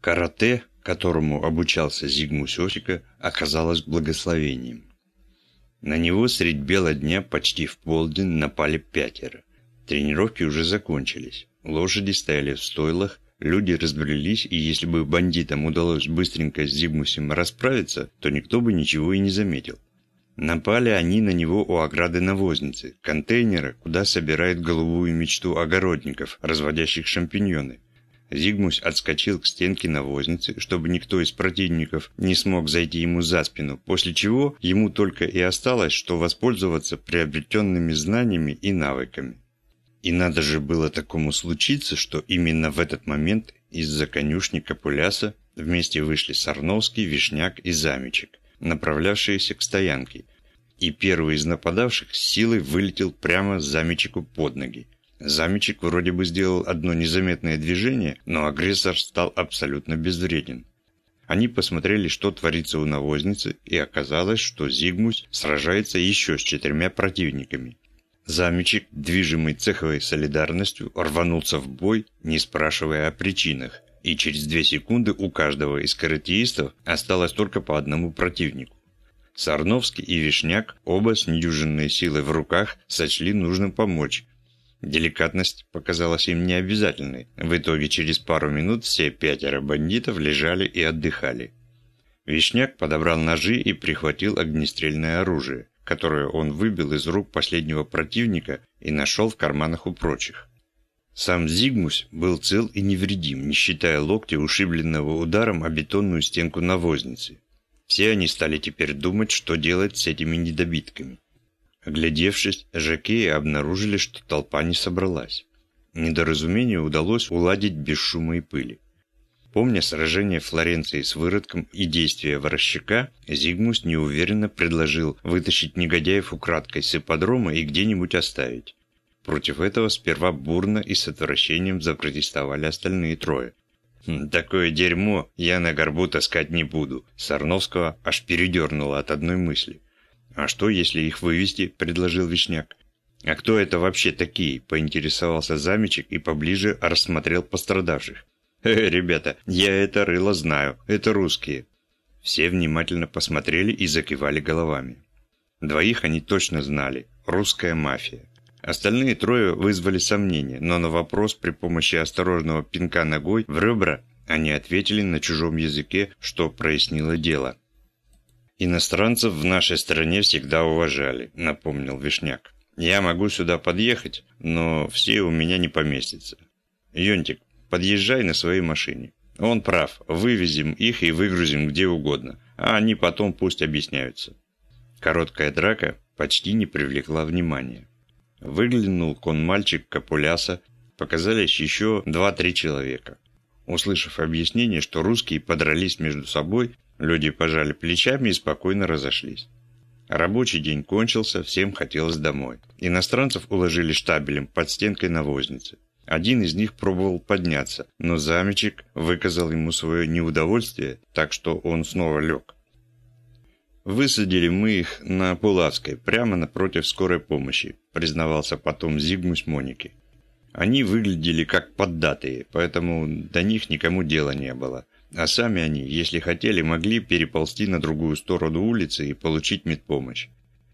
Карате, которому обучался Зигмус Осика, оказалось благословением. На него средь бела дня почти в полдень напали пятеро. Тренировки уже закончились. Лошади стояли в стойлах, люди разбрелись, и если бы бандитам удалось быстренько с Зигмусем расправиться, то никто бы ничего и не заметил. Напали они на него у ограды навозницы, контейнера, куда собирают голубую мечту огородников, разводящих шампиньоны. Зигмусь отскочил к стенке навозницы, чтобы никто из противников не смог зайти ему за спину, после чего ему только и осталось, что воспользоваться приобретенными знаниями и навыками. И надо же было такому случиться, что именно в этот момент из-за конюшни Капуляса вместе вышли Сарновский, Вишняк и Замечек, направлявшиеся к стоянке, и первый из нападавших с силой вылетел прямо Замечеку под ноги. Замечек вроде бы сделал одно незаметное движение, но агрессор стал абсолютно безвреден. Они посмотрели, что творится у навозницы, и оказалось, что Зигмусь сражается еще с четырьмя противниками. Замечек, движимый цеховой солидарностью, рванулся в бой, не спрашивая о причинах, и через две секунды у каждого из каратеистов осталось только по одному противнику. Сарновский и Вишняк, оба с недюжинной силой в руках, сочли нужным помочь, Деликатность показалась им необязательной. В итоге через пару минут все пятеро бандитов лежали и отдыхали. Вишняк подобрал ножи и прихватил огнестрельное оружие, которое он выбил из рук последнего противника и нашел в карманах у прочих. Сам Зигмус был цел и невредим, не считая локтя, ушибленного ударом о бетонную стенку навозницы. Все они стали теперь думать, что делать с этими недобитками. Оглядевшись, жакеи обнаружили, что толпа не собралась. Недоразумение удалось уладить без шума и пыли. Помня сражение Флоренции с выродком и действия Ворощака, Зигмус неуверенно предложил вытащить негодяев украдкой с ипподрома и где-нибудь оставить. Против этого сперва бурно и с отвращением запротестовали остальные трое. «Хм, «Такое дерьмо я на горбу таскать не буду», Сарновского аж передернуло от одной мысли. «А что, если их вывести?» – предложил Вишняк. «А кто это вообще такие?» – поинтересовался замечек и поближе рассмотрел пострадавших. «Э, ребята, я это рыло знаю, это русские». Все внимательно посмотрели и закивали головами. Двоих они точно знали – русская мафия. Остальные трое вызвали сомнения, но на вопрос при помощи осторожного пинка ногой в ребра они ответили на чужом языке, что прояснило дело. «Иностранцев в нашей стране всегда уважали», – напомнил Вишняк. «Я могу сюда подъехать, но все у меня не поместятся. Йонтик, подъезжай на своей машине. Он прав, вывезем их и выгрузим где угодно, а они потом пусть объясняются». Короткая драка почти не привлекла внимания. Выглянул кон-мальчик Капуляса, показались еще два-три человека. Услышав объяснение, что русские подрались между собой, Люди пожали плечами и спокойно разошлись. Рабочий день кончился, всем хотелось домой. Иностранцев уложили штабелем под стенкой навозницы. Один из них пробовал подняться, но замечек выказал ему свое неудовольствие, так что он снова лег. «Высадили мы их на Пулавской, прямо напротив скорой помощи», признавался потом Зигмус Моники. Они выглядели как поддатые, поэтому до них никому дела не было. А сами они, если хотели, могли переползти на другую сторону улицы и получить медпомощь.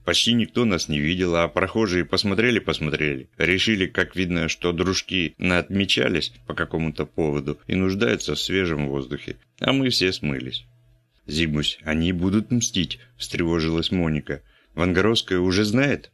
Почти никто нас не видел, а прохожие посмотрели-посмотрели. Решили, как видно, что дружки наотмечались по какому-то поводу и нуждаются в свежем воздухе. А мы все смылись. «Зигмусь, они будут мстить», – встревожилась Моника. «Вангаровская уже знает?»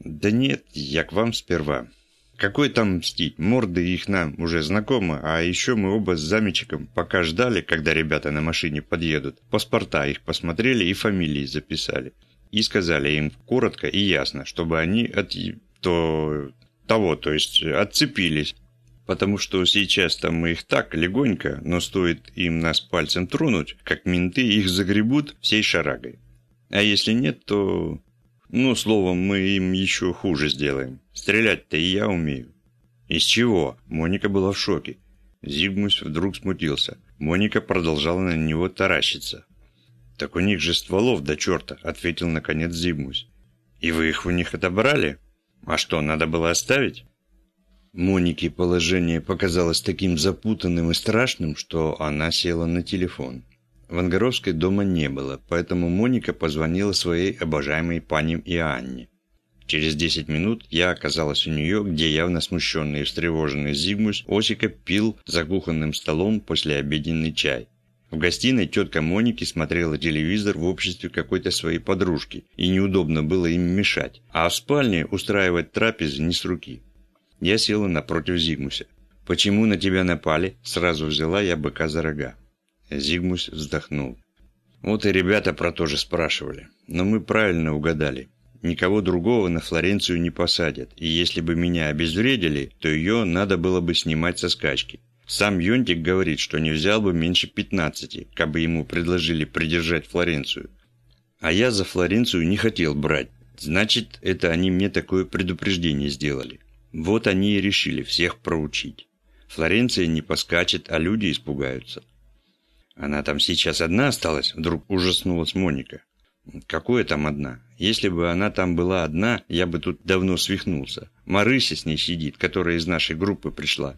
«Да нет, я к вам сперва. Какой там мстить? Морды их нам уже знакомы, а еще мы оба с замечиком пока ждали, когда ребята на машине подъедут. Паспорта их посмотрели и фамилии записали. И сказали им коротко и ясно, чтобы они от то, того, то есть отцепились. Потому что сейчас там мы их так легонько, но стоит им нас пальцем тронуть, как менты их загребут всей шарагой. А если нет, то ну, словом, мы им еще хуже сделаем. Стрелять-то и я умею. Из чего? Моника была в шоке. Зигмус вдруг смутился. Моника продолжала на него таращиться. «Так у них же стволов до черта», — ответил наконец Зигмус. «И вы их у них отобрали? А что, надо было оставить?» Монике положение показалось таким запутанным и страшным, что она села на телефон. Вангаровской дома не было, поэтому Моника позвонила своей обожаемой пани Иоанне. Через 10 минут я оказалась у нее, где явно смущенный и встревоженный Зигмус Осика пил за кухонным столом после обеденный чай. В гостиной тетка Моники смотрела телевизор в обществе какой-то своей подружки, и неудобно было им мешать, а в спальне устраивать трапезы не с руки. Я села напротив Зигмуся. «Почему на тебя напали?» Сразу взяла я быка за рога. Зигмус вздохнул. Вот и ребята про то же спрашивали. Но мы правильно угадали. Никого другого на Флоренцию не посадят, и если бы меня обезвредили, то ее надо было бы снимать со скачки. Сам Йонтик говорит, что не взял бы меньше 15, как бы ему предложили придержать Флоренцию. А я за Флоренцию не хотел брать. Значит, это они мне такое предупреждение сделали. Вот они и решили всех проучить. Флоренция не поскачет, а люди испугаются. Она там сейчас одна осталась? Вдруг ужаснулась Моника. Какое там одна? Если бы она там была одна, я бы тут давно свихнулся. Марыся с ней сидит, которая из нашей группы пришла.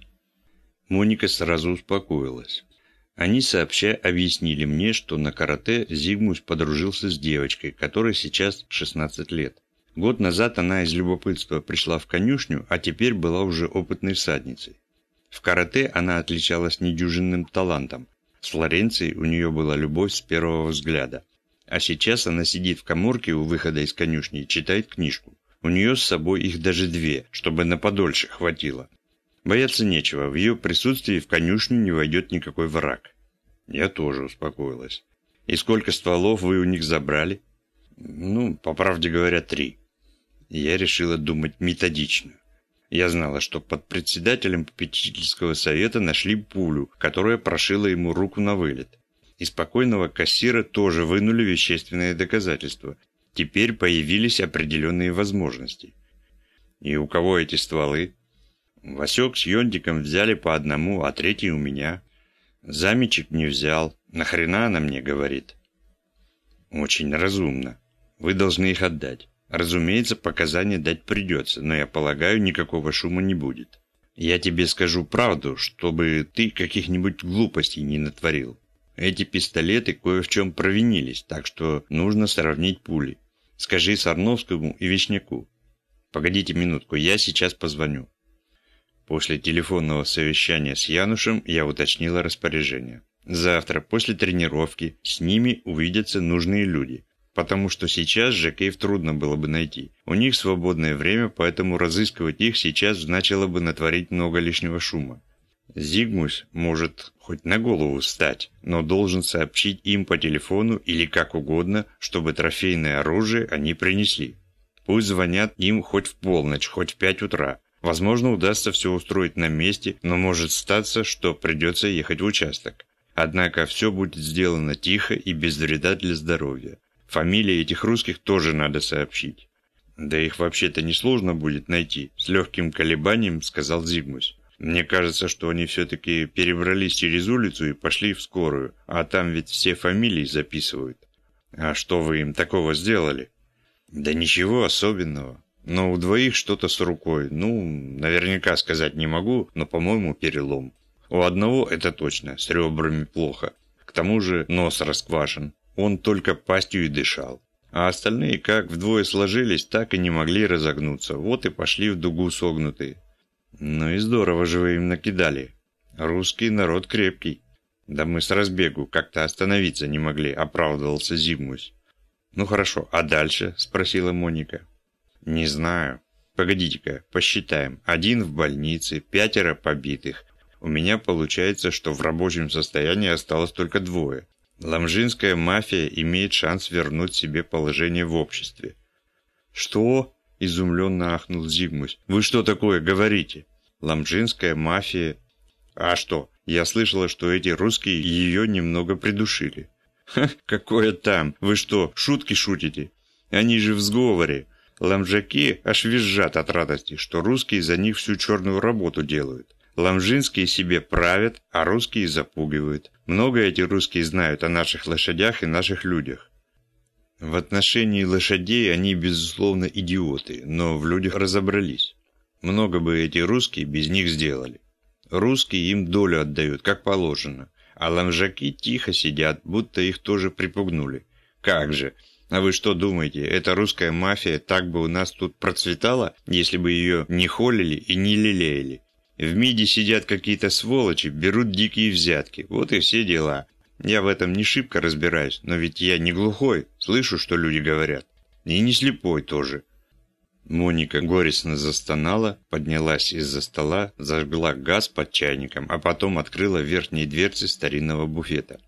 Моника сразу успокоилась. Они сообща объяснили мне, что на карате Зигмус подружился с девочкой, которой сейчас 16 лет. Год назад она из любопытства пришла в конюшню, а теперь была уже опытной всадницей. В карате она отличалась недюжинным талантом. С Флоренцией у нее была любовь с первого взгляда. А сейчас она сидит в коморке у выхода из конюшни и читает книжку. У нее с собой их даже две, чтобы на подольше хватило. Бояться нечего, в ее присутствии в конюшню не войдет никакой враг. Я тоже успокоилась. И сколько стволов вы у них забрали? Ну, по правде говоря, три. Я решила думать методично. Я знала, что под председателем попечительского совета нашли пулю, которая прошила ему руку на вылет. Из спокойного кассира тоже вынули вещественные доказательства. Теперь появились определенные возможности. И у кого эти стволы? Васек с Йондиком взяли по одному, а третий у меня. Замечек не взял. Нахрена она мне говорит? Очень разумно. Вы должны их отдать. Разумеется, показания дать придется, но я полагаю, никакого шума не будет. Я тебе скажу правду, чтобы ты каких-нибудь глупостей не натворил. Эти пистолеты кое в чем провинились, так что нужно сравнить пули. Скажи Сарновскому и Вишняку. Погодите минутку, я сейчас позвоню. После телефонного совещания с Янушем я уточнила распоряжение. Завтра после тренировки с ними увидятся нужные люди потому что сейчас Жакеев трудно было бы найти. У них свободное время, поэтому разыскивать их сейчас значило бы натворить много лишнего шума. Зигмус может хоть на голову встать, но должен сообщить им по телефону или как угодно, чтобы трофейное оружие они принесли. Пусть звонят им хоть в полночь, хоть в пять утра. Возможно, удастся все устроить на месте, но может статься, что придется ехать в участок. Однако все будет сделано тихо и без вреда для здоровья. Фамилии этих русских тоже надо сообщить. Да их вообще-то несложно будет найти, с легким колебанием сказал Зигмус. Мне кажется, что они все-таки перебрались через улицу и пошли в скорую, а там ведь все фамилии записывают. А что вы им такого сделали? Да ничего особенного. Но у двоих что-то с рукой. Ну, наверняка сказать не могу, но, по-моему, перелом. У одного это точно, с ребрами плохо. К тому же нос расквашен. Он только пастью и дышал. А остальные как вдвое сложились, так и не могли разогнуться. Вот и пошли в дугу согнутые. Ну и здорово же вы им накидали. Русский народ крепкий. Да мы с разбегу как-то остановиться не могли, оправдывался Зимусь. Ну хорошо, а дальше? Спросила Моника. Не знаю. Погодите-ка, посчитаем. Один в больнице, пятеро побитых. У меня получается, что в рабочем состоянии осталось только двое. Ламжинская мафия имеет шанс вернуть себе положение в обществе. «Что?» – изумленно ахнул Зигмус. «Вы что такое говорите?» «Ламжинская мафия...» «А что? Я слышала, что эти русские ее немного придушили». «Ха, какое там? Вы что, шутки шутите? Они же в сговоре. Ламжаки аж визжат от радости, что русские за них всю черную работу делают. Ламжинские себе правят, а русские запугивают. Много эти русские знают о наших лошадях и наших людях. В отношении лошадей они, безусловно, идиоты, но в людях разобрались. Много бы эти русские без них сделали. Русские им долю отдают, как положено, а ламжаки тихо сидят, будто их тоже припугнули. Как же! А вы что думаете, эта русская мафия так бы у нас тут процветала, если бы ее не холили и не лелеяли? В МИДе сидят какие-то сволочи, берут дикие взятки. Вот и все дела. Я в этом не шибко разбираюсь, но ведь я не глухой, слышу, что люди говорят. И не слепой тоже. Моника горестно застонала, поднялась из-за стола, зажгла газ под чайником, а потом открыла верхние дверцы старинного буфета.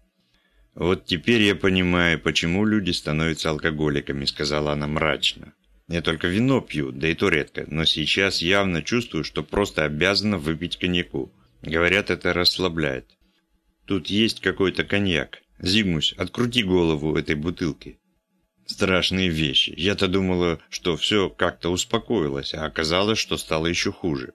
«Вот теперь я понимаю, почему люди становятся алкоголиками», — сказала она мрачно. «Я только вино пью, да и то редко, но сейчас явно чувствую, что просто обязана выпить коньяку. Говорят, это расслабляет. Тут есть какой-то коньяк. Зигмусь, открути голову этой бутылки». Страшные вещи. Я-то думала, что все как-то успокоилось, а оказалось, что стало еще хуже.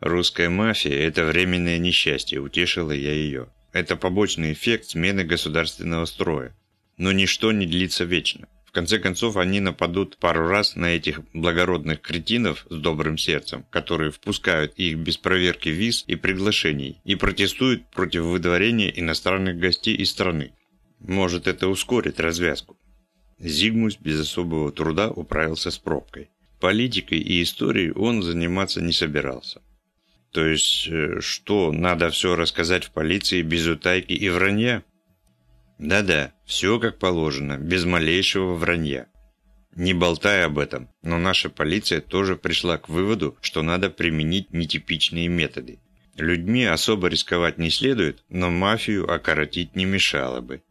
Русская мафия – это временное несчастье, утешила я ее. Это побочный эффект смены государственного строя. Но ничто не длится вечно. В конце концов, они нападут пару раз на этих благородных кретинов с добрым сердцем, которые впускают их без проверки виз и приглашений и протестуют против выдворения иностранных гостей из страны. Может, это ускорит развязку. Зигмус без особого труда управился с пробкой. Политикой и историей он заниматься не собирался. То есть, э, что, надо все рассказать в полиции без утайки и вранья? Да-да, все как положено, без малейшего вранья. Не болтай об этом, но наша полиция тоже пришла к выводу, что надо применить нетипичные методы. Людьми особо рисковать не следует, но мафию окоротить не мешало бы.